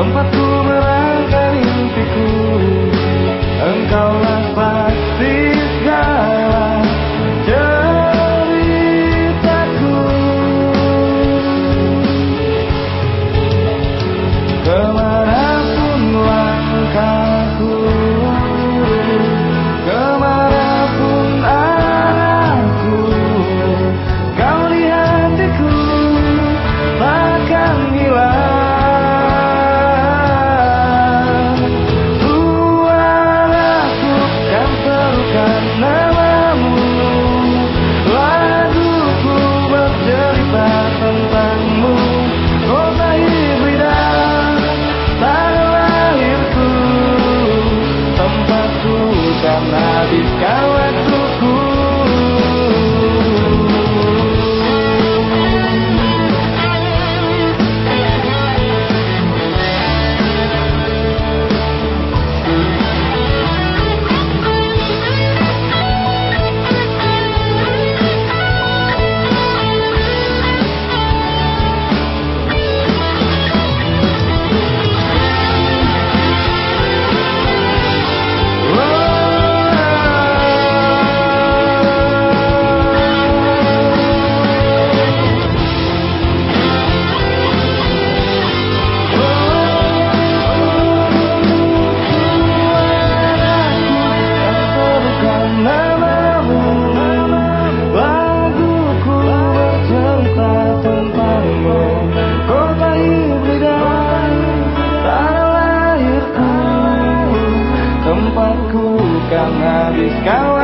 tempatku tempatku yang habis kau